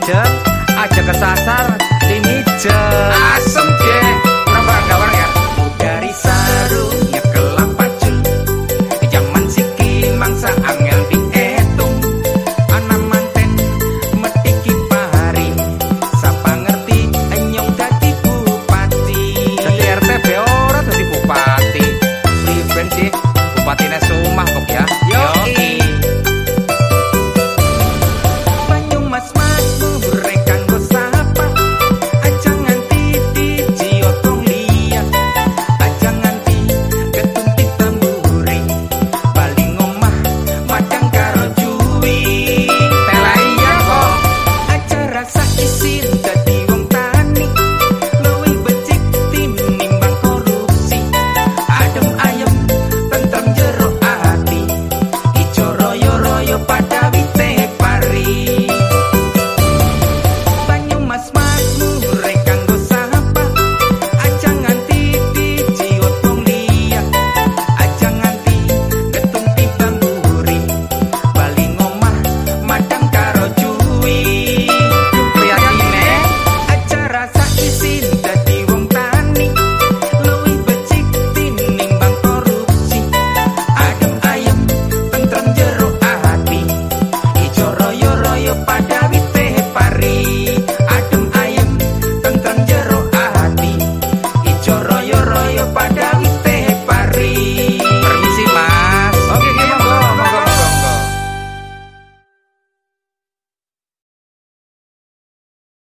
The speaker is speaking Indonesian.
injek aja kesasar tim jelek. Cinta